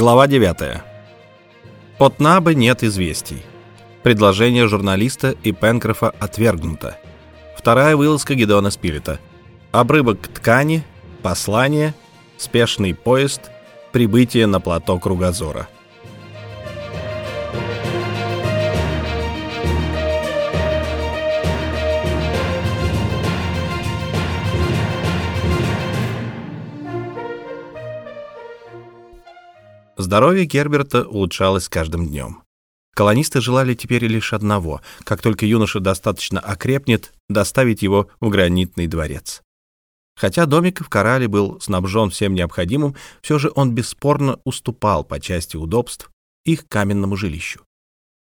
Глава 9. От Набы нет известий. Предложение журналиста и Пенкрофа отвергнуто. Вторая вылазка Гедеона Спилета. Обрывок ткани, послание, спешный поезд, прибытие на плато Кругозора. Здоровье Герберта улучшалось с каждым днем. Колонисты желали теперь лишь одного, как только юноша достаточно окрепнет, доставить его в гранитный дворец. Хотя домик в Корале был снабжен всем необходимым, все же он бесспорно уступал по части удобств их каменному жилищу.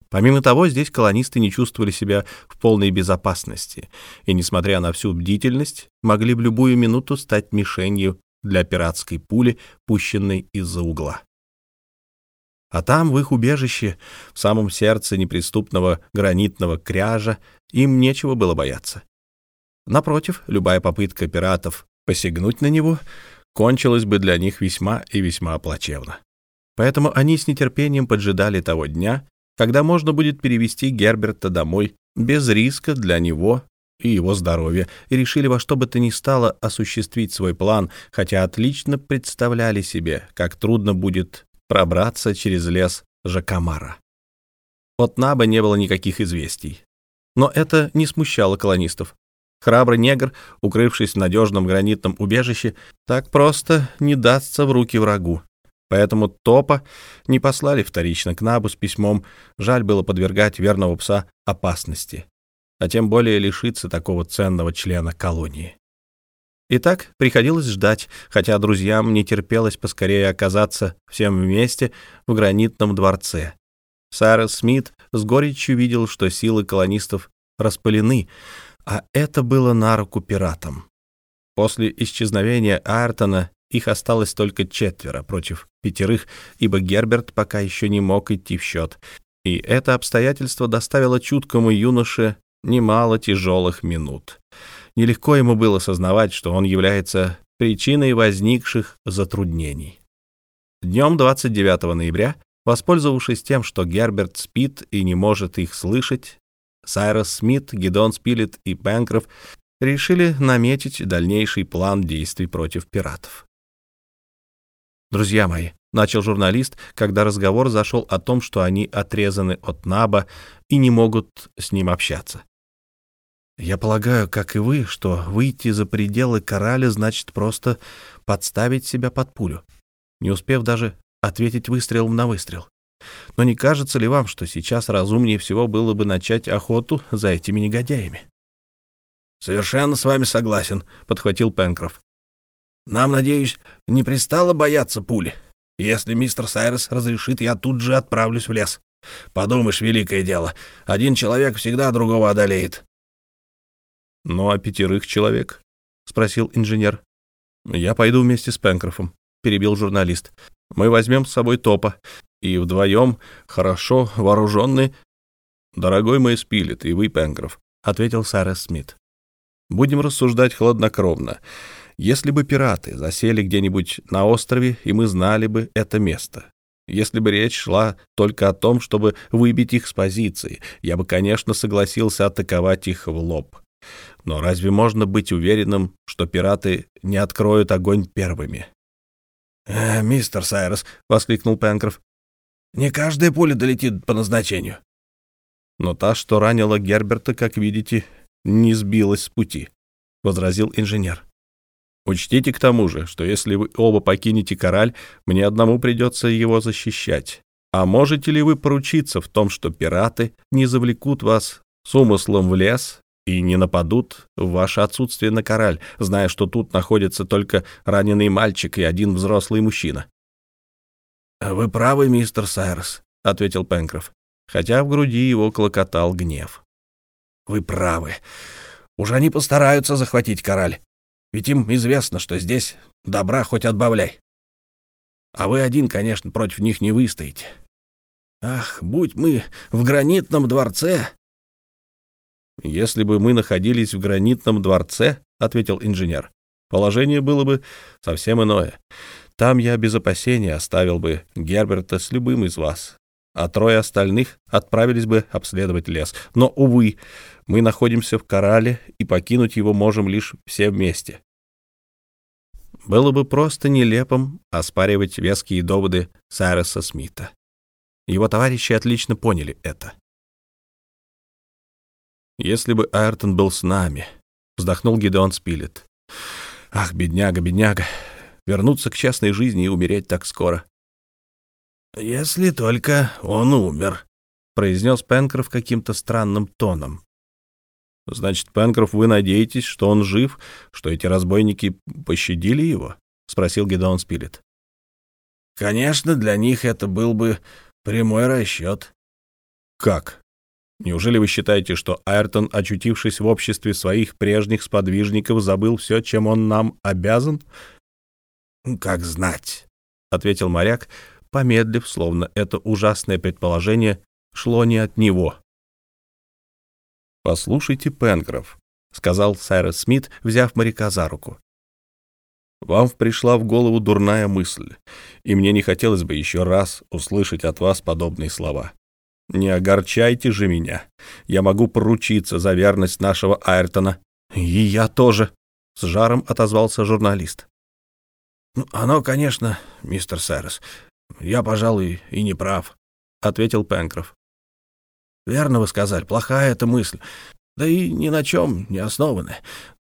Помимо того, здесь колонисты не чувствовали себя в полной безопасности и, несмотря на всю бдительность, могли в любую минуту стать мишенью для пиратской пули, пущенной из-за угла. А там, в их убежище, в самом сердце неприступного гранитного кряжа, им нечего было бояться. Напротив, любая попытка пиратов посягнуть на него кончилась бы для них весьма и весьма плачевно. Поэтому они с нетерпением поджидали того дня, когда можно будет перевести Герберта домой без риска для него и его здоровья, и решили во что бы то ни стало осуществить свой план, хотя отлично представляли себе, как трудно будет пробраться через лес Жакамара. От Наба не было никаких известий. Но это не смущало колонистов. Храбрый негр, укрывшись в надежном гранитном убежище, так просто не дастся в руки врагу. Поэтому Топа не послали вторично к Набу с письмом, жаль было подвергать верного пса опасности, а тем более лишиться такого ценного члена колонии. Итак, приходилось ждать, хотя друзьям не терпелось поскорее оказаться всем вместе в гранитном дворце. Сайрес Смит с горечью видел, что силы колонистов распылены, а это было на руку пиратам. После исчезновения Айртона их осталось только четверо против пятерых, ибо Герберт пока еще не мог идти в счет, и это обстоятельство доставило чуткому юноше немало тяжелых минут. Нелегко ему было сознавать, что он является причиной возникших затруднений. Днем 29 ноября, воспользовавшись тем, что Герберт спит и не может их слышать, Сайрос Смит, Гедон Спилет и Бэнкроф решили наметить дальнейший план действий против пиратов. «Друзья мои», — начал журналист, когда разговор зашел о том, что они отрезаны от Наба и не могут с ним общаться. Я полагаю, как и вы, что выйти за пределы кораля значит просто подставить себя под пулю, не успев даже ответить выстрелом на выстрел. Но не кажется ли вам, что сейчас разумнее всего было бы начать охоту за этими негодяями? «Совершенно с вами согласен», — подхватил Пенкроф. «Нам, надеюсь, не пристало бояться пули. Если мистер Сайрес разрешит, я тут же отправлюсь в лес. Подумаешь, великое дело, один человек всегда другого одолеет. «Ну а пятерых человек?» — спросил инженер. «Я пойду вместе с Пенкрофом», — перебил журналист. «Мы возьмем с собой топа, и вдвоем, хорошо вооруженные...» «Дорогой мой Спилет и вы, Пенкроф», — ответил Сарес Смит. «Будем рассуждать хладнокровно. Если бы пираты засели где-нибудь на острове, и мы знали бы это место, если бы речь шла только о том, чтобы выбить их с позиции, я бы, конечно, согласился атаковать их в лоб. Но разве можно быть уверенным, что пираты не откроют огонь первыми? «Э, «Мистер Сайрос», — воскликнул Пенкроф, — «не каждая пуля долетит по назначению». «Но та, что ранила Герберта, как видите, не сбилась с пути», — возразил инженер. «Учтите к тому же, что если вы оба покинете кораль, мне одному придется его защищать. А можете ли вы поручиться в том, что пираты не завлекут вас с умыслом в лес и не нападут в ваше отсутствие на кораль, зная, что тут находится только раненый мальчик и один взрослый мужчина. «Вы правы, мистер Сайрс», — ответил Пенкроф, хотя в груди его клокотал гнев. «Вы правы. Уж они постараются захватить кораль, ведь им известно, что здесь добра хоть отбавляй. А вы один, конечно, против них не выстоите. Ах, будь мы в гранитном дворце, «Если бы мы находились в гранитном дворце, — ответил инженер, — положение было бы совсем иное. Там я без опасения оставил бы Герберта с любым из вас, а трое остальных отправились бы обследовать лес. Но, увы, мы находимся в Корале, и покинуть его можем лишь все вместе. Было бы просто нелепым оспаривать веские доводы Сайреса Смита. Его товарищи отлично поняли это. «Если бы Айртон был с нами», — вздохнул Гидеон Спилет. «Ах, бедняга, бедняга, вернуться к частной жизни и умереть так скоро». «Если только он умер», — произнес Пенкроф каким-то странным тоном. «Значит, Пенкроф, вы надеетесь, что он жив, что эти разбойники пощадили его?» — спросил Гедеон Спилет. «Конечно, для них это был бы прямой расчет». «Как? Неужели вы считаете, что Айртон, очутившись в обществе своих прежних сподвижников, забыл все, чем он нам обязан?» «Как знать», — ответил моряк, помедлив, словно это ужасное предположение шло не от него. «Послушайте, Пенкроф», — сказал Сайрес Смит, взяв моряка за руку. «Вам пришла в голову дурная мысль, и мне не хотелось бы еще раз услышать от вас подобные слова. Не огорчайте же меня. Я могу поручиться за верность нашего Айртона. И я тоже», — с жаром отозвался журналист. «Ну, «Оно, конечно, мистер Сайрес. Я, пожалуй, и не прав», — ответил Пенкроф. Верно вы сказали, плохая эта мысль. Да и ни на чем не основанная.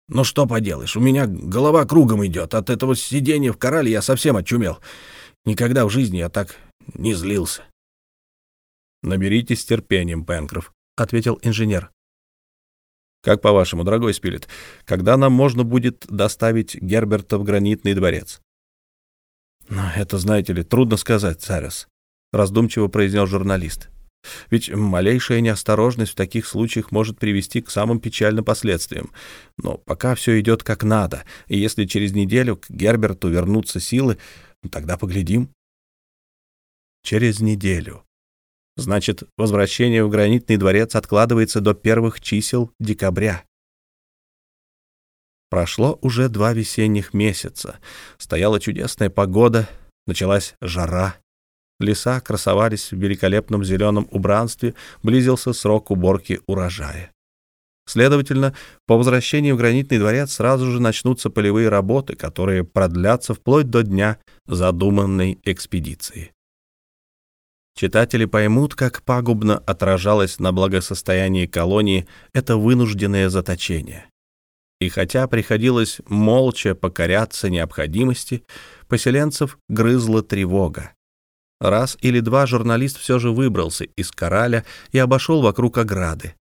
Но что поделаешь, у меня голова кругом идет. От этого сидения в корале я совсем очумел. Никогда в жизни я так не злился. «Наберитесь терпением, Пенкроф», — ответил инженер. «Как по-вашему, дорогой Спилет, когда нам можно будет доставить Герберта в гранитный дворец?» «Ну, это, знаете ли, трудно сказать, Царес», — раздумчиво произнес журналист. Ведь малейшая неосторожность в таких случаях может привести к самым печальным последствиям. Но пока все идет как надо, и если через неделю к Герберту вернутся силы, тогда поглядим. Через неделю. Значит, возвращение в гранитный дворец откладывается до первых чисел декабря. Прошло уже два весенних месяца. Стояла чудесная погода, началась жара. Леса красовались в великолепном зеленом убранстве, близился срок уборки урожая. Следовательно, по возвращении в гранитный дворец сразу же начнутся полевые работы, которые продлятся вплоть до дня задуманной экспедиции. Читатели поймут, как пагубно отражалось на благосостоянии колонии это вынужденное заточение. И хотя приходилось молча покоряться необходимости, поселенцев грызла тревога. Раз или два журналист все же выбрался из кораля и обошел вокруг ограды.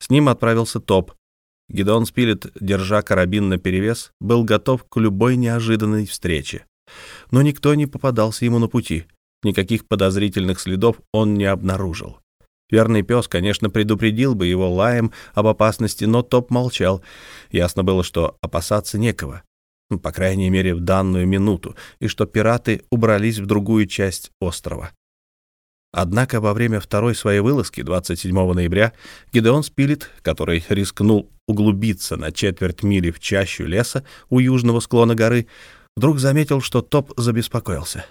С ним отправился Топ. Гидеон Спилет, держа карабин наперевес, был готов к любой неожиданной встрече. Но никто не попадался ему на пути. Никаких подозрительных следов он не обнаружил. Верный пес, конечно, предупредил бы его лаем об опасности, но Топ молчал. Ясно было, что опасаться некого. Ну, по крайней мере, в данную минуту, и что пираты убрались в другую часть острова. Однако во время второй своей вылазки 27 ноября Гидеон Спилет, который рискнул углубиться на четверть мили в чащу леса у южного склона горы, вдруг заметил, что Топ забеспокоился.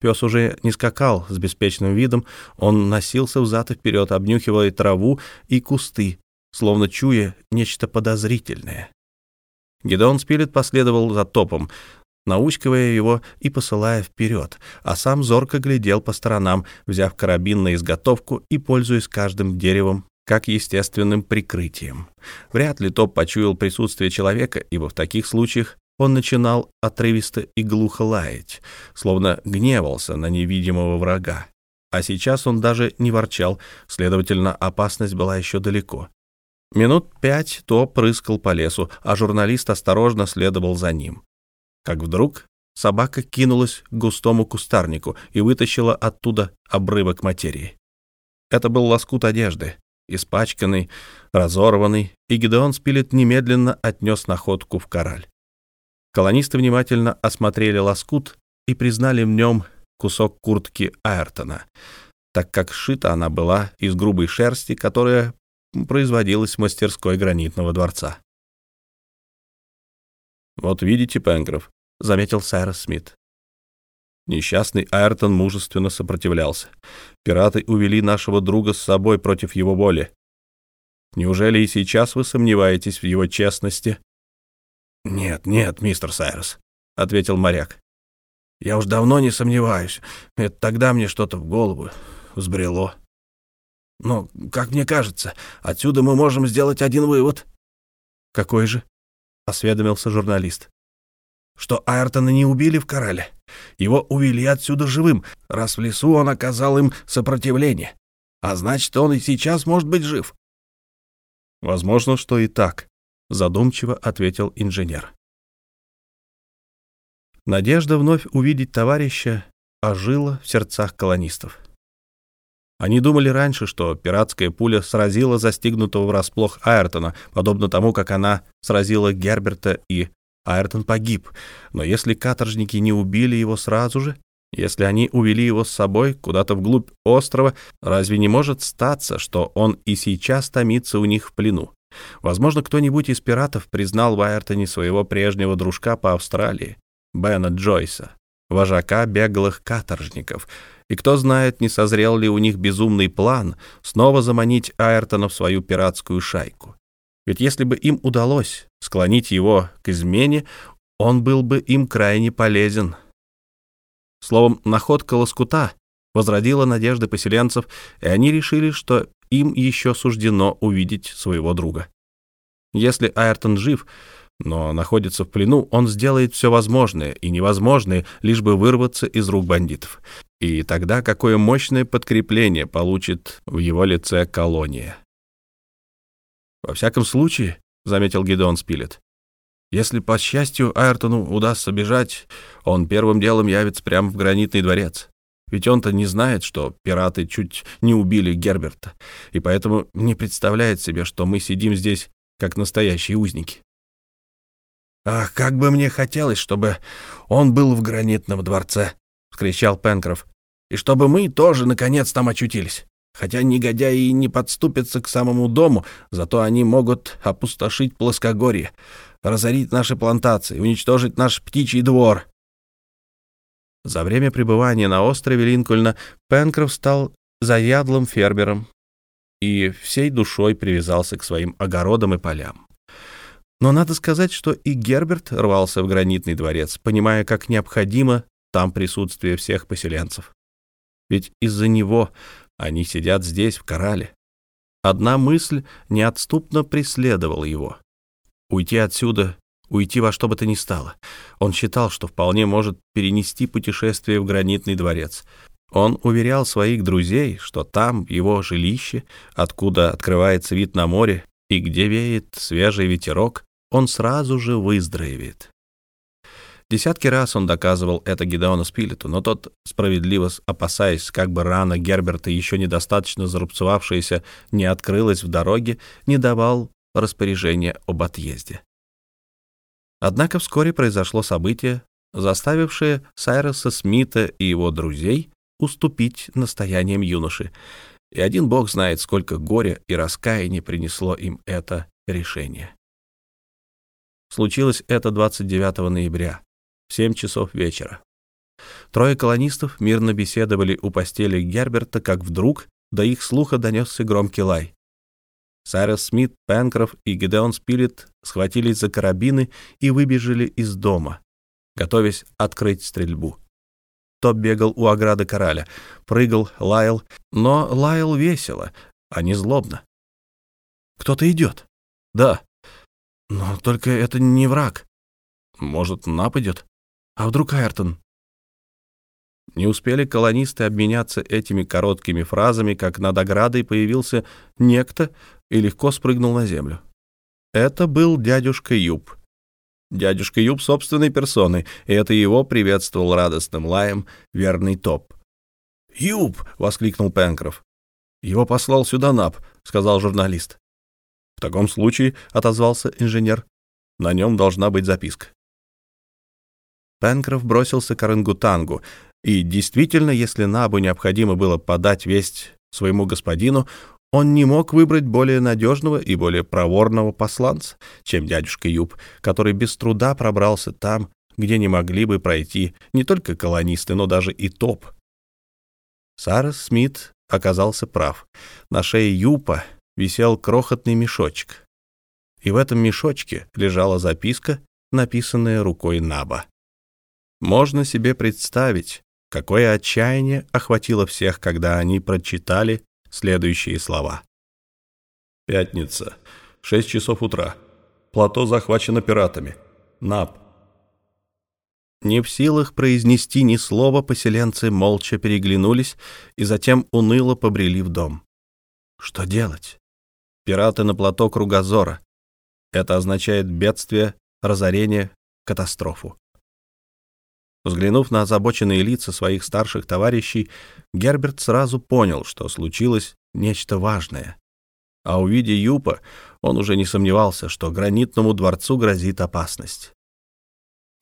Пес уже не скакал с беспечным видом, он носился взад и вперед, обнюхивая траву и кусты, словно чуя нечто подозрительное. Гедеон Спилет последовал за топом, наускивая его и посылая вперед, а сам зорко глядел по сторонам, взяв карабин на изготовку и пользуясь каждым деревом как естественным прикрытием. Вряд ли топ почуял присутствие человека, ибо в таких случаях он начинал отрывисто и глухо лаять, словно гневался на невидимого врага. А сейчас он даже не ворчал, следовательно, опасность была еще далеко. Минут пять то прыскал по лесу, а журналист осторожно следовал за ним. Как вдруг собака кинулась к густому кустарнику и вытащила оттуда обрывок материи. Это был лоскут одежды, испачканный, разорванный, и Гидеон Спилет немедленно отнес находку в кораль. Колонисты внимательно осмотрели лоскут и признали в нем кусок куртки Айртона, так как сшита она была из грубой шерсти, которая производилось в мастерской гранитного дворца. «Вот видите, Пенкроф», — заметил Сайрос Смит. Несчастный Айртон мужественно сопротивлялся. Пираты увели нашего друга с собой против его воли. Неужели и сейчас вы сомневаетесь в его честности? — Нет, нет, мистер Сайрос, — ответил моряк. — Я уж давно не сомневаюсь. Это тогда мне что-то в голову взбрело. Но, как мне кажется, отсюда мы можем сделать один вывод. — Какой же? — осведомился журналист. — Что Айртона не убили в Корале. Его увели отсюда живым, раз в лесу он оказал им сопротивление. А значит, он и сейчас может быть жив. Возможно, что и так, задумчиво ответил инженер. Надежда вновь увидеть товарища ожила в сердцах колонистов. Они думали раньше, что пиратская пуля сразила застигнутого врасплох Айртона, подобно тому, как она сразила Герберта, и Айртон погиб. Но если каторжники не убили его сразу же, если они увели его с собой куда-то вглубь острова, разве не может статься, что он и сейчас томится у них в плену? Возможно, кто-нибудь из пиратов признал в Айртоне своего прежнего дружка по Австралии, Бена Джойса, вожака беглых каторжников. И кто знает, не созрел ли у них безумный план снова заманить Айртона в свою пиратскую шайку. Ведь если бы им удалось склонить его к измене, он был бы им крайне полезен — Словом, находка лоскута возродила надежды поселенцев, и они решили, что им еще суждено увидеть своего друга. Если Айртон жив, но находится в плену, он сделает все возможное и невозможное, лишь бы вырваться из рук бандитов. И тогда какое мощное подкрепление получит в его лице колония. «Во всяком случае», — заметил Гидеон Спилет, если, по счастью, Айртону удастся бежать, он первым делом явится прямо в гранитный дворец. Ведь он-то не знает, что пираты чуть не убили Герберта, и поэтому не представляет себе, что мы сидим здесь как настоящие узники. «Ах, как бы мне хотелось, чтобы он был в гранитном дворце!» — вскричал Пенкроф. «И чтобы мы тоже, наконец, там очутились. Хотя негодяи и не подступятся к самому дому, зато они могут опустошить плоскогорье разорить наши плантации, уничтожить наш птичий двор. За время пребывания на острове Линкольна Пенкроф стал заядлым фермером и всей душой привязался к своим огородам и полям. Но надо сказать, что и Герберт рвался в гранитный дворец, понимая, как необходимо там присутствие всех поселенцев. Ведь из-за него они сидят здесь, в Корале. Одна мысль неотступно преследовала его Уйти отсюда, уйти во что бы то ни стало. Он считал, что вполне может перенести путешествие в гранитный дворец. Он уверял своих друзей, что там его жилище, откуда открывается вид на море и где веет свежий ветерок, он сразу же выздоровеет. Десятки раз он доказывал это Гидеону Спилету, но тот, справедливо опасаясь, как бы рана Герберта, еще недостаточно зарубцевавшаяся, не открылась в дороге, не давал распоряжение об отъезде. Однако вскоре произошло событие, заставившее Сайроса Смита и его друзей уступить настояниям юноши, и один бог знает, сколько горя и раскаяния принесло им это решение. Случилось это 29 ноября, в 7 часов вечера. Трое колонистов мирно беседовали у постели Герберта, как вдруг до их слуха донесся громкий лай. Сайрес Смит, Пенкроф и Гидеон Спилет схватились за карабины и выбежали из дома, готовясь открыть стрельбу. Топ бегал у ограды кораля, прыгал, лаял, но лаял весело, а не злобно. «Кто-то идет?» «Да». «Но только это не враг. Может, нападет? А вдруг Айртон?» Не успели колонисты обменяться этими короткими фразами, как над оградой появился некто и легко спрыгнул на землю. Это был дядюшка Юб. Дядюшка Юб собственной персоной, и это его приветствовал радостным лаем верный топ. «Юб!» — воскликнул Пенкроф. «Его послал сюда Нап», — сказал журналист. «В таком случае», — отозвался инженер, — «на нем должна быть записка». Пенкроф бросился к орангутангу, и действительно, если Набу необходимо было подать весть своему господину, он не мог выбрать более надежного и более проворного посланца, чем дядюшка Юб, который без труда пробрался там, где не могли бы пройти не только колонисты, но даже и топ. Сарас Смит оказался прав. На шее Юпа висел крохотный мешочек. И в этом мешочке лежала записка, написанная рукой Наба. Можно себе представить, какое отчаяние охватило всех, когда они прочитали следующие слова. «Пятница, шесть часов утра. Плато захвачено пиратами. Наб». Не в силах произнести ни слова, поселенцы молча переглянулись и затем уныло побрели в дом. Что делать? Пираты на плато Кругозора. Это означает бедствие, разорение, катастрофу. Взглянув на озабоченные лица своих старших товарищей, Герберт сразу понял, что случилось нечто важное. А увидя Юпа, он уже не сомневался, что гранитному дворцу грозит опасность.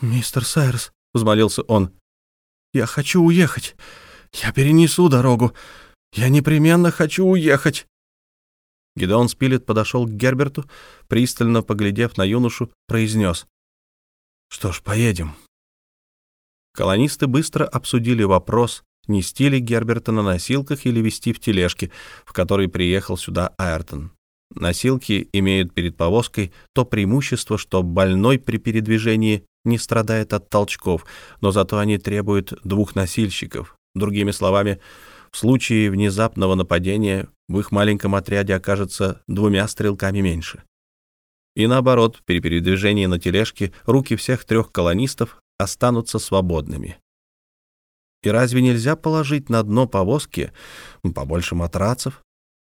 «Мистер Сайрс», — взмолился он, — «я хочу уехать. Я перенесу дорогу. Я непременно хочу уехать». Гидеон Спилет подошел к Герберту, пристально поглядев на юношу, произнес. «Что ж, поедем». Колонисты быстро обсудили вопрос, нести ли Герберта на носилках или везти в тележке, в которой приехал сюда Айртон. Носилки имеют перед повозкой то преимущество, что больной при передвижении не страдает от толчков, но зато они требуют двух носильщиков. Другими словами, в случае внезапного нападения в их маленьком отряде окажется двумя стрелками меньше. И наоборот, при передвижении на тележке руки всех трех колонистов останутся свободными. И разве нельзя положить на дно повозки побольше матрацев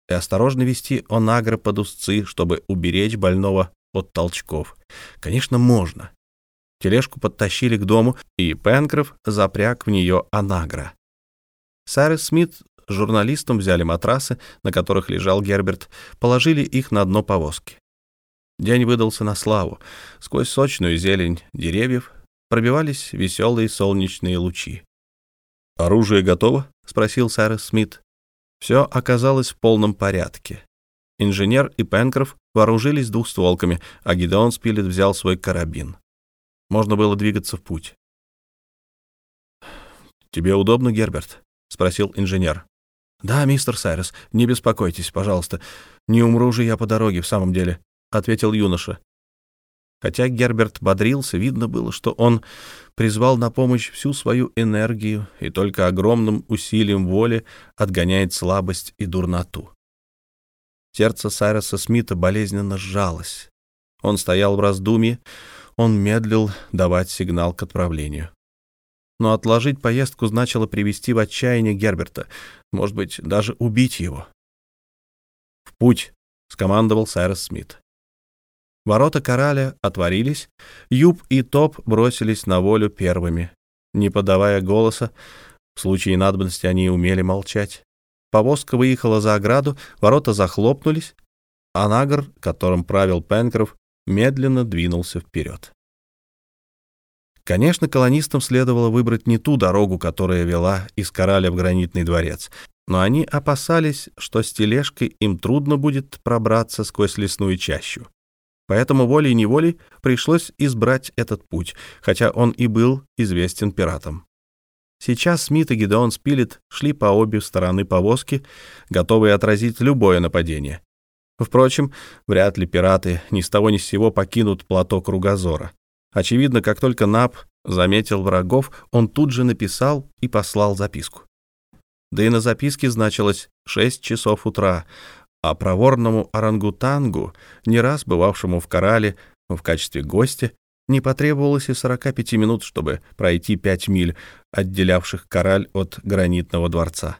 и осторожно вести онагро под узцы, чтобы уберечь больного от толчков? Конечно, можно. Тележку подтащили к дому, и Пенкроф запряг в нее онагро. Сайрес Смит с журналистом взяли матрасы, на которых лежал Герберт, положили их на дно повозки. День выдался на славу. Сквозь сочную зелень деревьев пробивались веселые солнечные лучи. «Оружие готово?» — спросил Сайрес Смит. Все оказалось в полном порядке. Инженер и Пенкроф вооружились двухстволками, а Гидеон Спилет взял свой карабин. Можно было двигаться в путь. «Тебе удобно, Герберт?» — спросил инженер. «Да, мистер Сайрес, не беспокойтесь, пожалуйста. Не умру же я по дороге в самом деле», — ответил юноша. Хотя Герберт бодрился, видно было, что он призвал на помощь всю свою энергию и только огромным усилием воли отгоняет слабость и дурноту. Сердце Сайроса Смита болезненно сжалось. Он стоял в раздумье, он медлил давать сигнал к отправлению. Но отложить поездку значило привести в отчаяние Герберта, может быть, даже убить его. «В путь!» — скомандовал Сайрос Смит. Ворота кораля отворились, Юб и Топ бросились на волю первыми. Не подавая голоса, в случае надобности они умели молчать. Повозка выехала за ограду, ворота захлопнулись, а Нагр, которым правил Пенкроф, медленно двинулся вперед. Конечно, колонистам следовало выбрать не ту дорогу, которая вела из Кораля в гранитный дворец, но они опасались, что с тележкой им трудно будет пробраться сквозь лесную чащу. Поэтому волей-неволей пришлось избрать этот путь, хотя он и был известен пиратам. Сейчас Смит и Гидеон Спилет шли по обе стороны повозки, готовые отразить любое нападение. Впрочем, вряд ли пираты ни с того ни с сего покинут плато Кругозора. Очевидно, как только Нап заметил врагов, он тут же написал и послал записку. Да и на записке значилось «шесть часов утра», а проворному орангутангу, не раз бывавшему в Корале в качестве гостя, не потребовалось и 45 минут, чтобы пройти 5 миль, отделявших Кораль от гранитного дворца.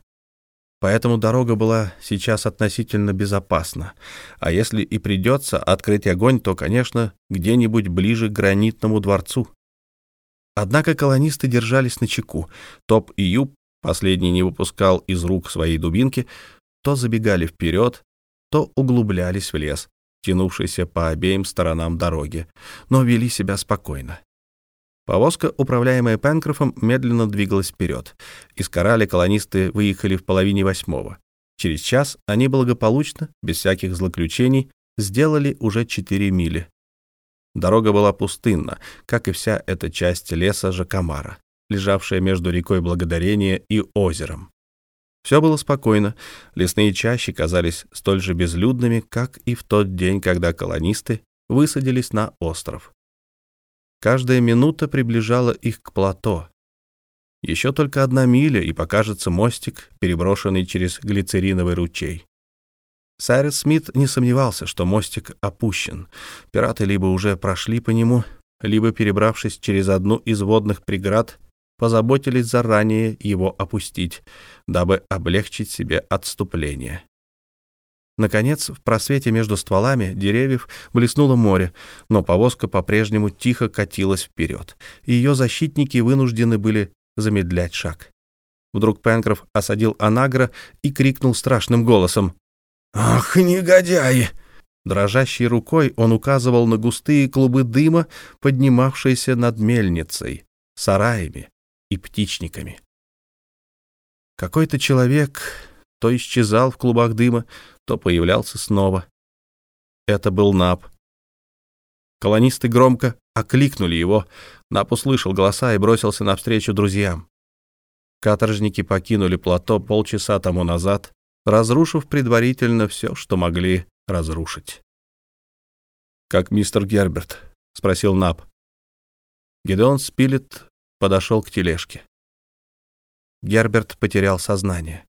Поэтому дорога была сейчас относительно безопасна, а если и придется открыть огонь, то, конечно, где-нибудь ближе к гранитному дворцу. Однако колонисты держались на чеку. Топ и Юб, последний не выпускал из рук своей дубинки, то забегали вперед, то углублялись в лес, тянувшийся по обеим сторонам дороги, но вели себя спокойно. Повозка, управляемая Пенкрофом, медленно двигалась вперед. Из Кораля колонисты выехали в половине восьмого. Через час они благополучно, без всяких злоключений, сделали уже четыре мили. Дорога была пустынна, как и вся эта часть леса Жакамара, лежавшая между рекой Благодарения и озером. Все было спокойно, лесные чащи казались столь же безлюдными, как и в тот день, когда колонисты высадились на остров. Каждая минута приближала их к плато. Еще только одна миля, и покажется мостик, переброшенный через глицериновый ручей. Сайрес Смит не сомневался, что мостик опущен. Пираты либо уже прошли по нему, либо, перебравшись через одну из водных преград, позаботились заранее его опустить, дабы облегчить себе отступление. Наконец, в просвете между стволами деревьев блеснуло море, но повозка по-прежнему тихо катилась вперед, и ее защитники вынуждены были замедлять шаг. Вдруг Пенкроф осадил Анагра и крикнул страшным голосом. «Ах, негодяи!» Дрожащей рукой он указывал на густые клубы дыма, поднимавшиеся над мельницей, сараями и птичниками. Какой-то человек то исчезал в клубах дыма, то появлялся снова. Это был Нап. Колонисты громко окликнули его. Нап услышал голоса и бросился навстречу друзьям. Каторжники покинули плато полчаса тому назад, разрушив предварительно все, что могли разрушить. «Как мистер Герберт?» — спросил Наб. Гедеон Спилет подошел к тележке. Герберт потерял сознание.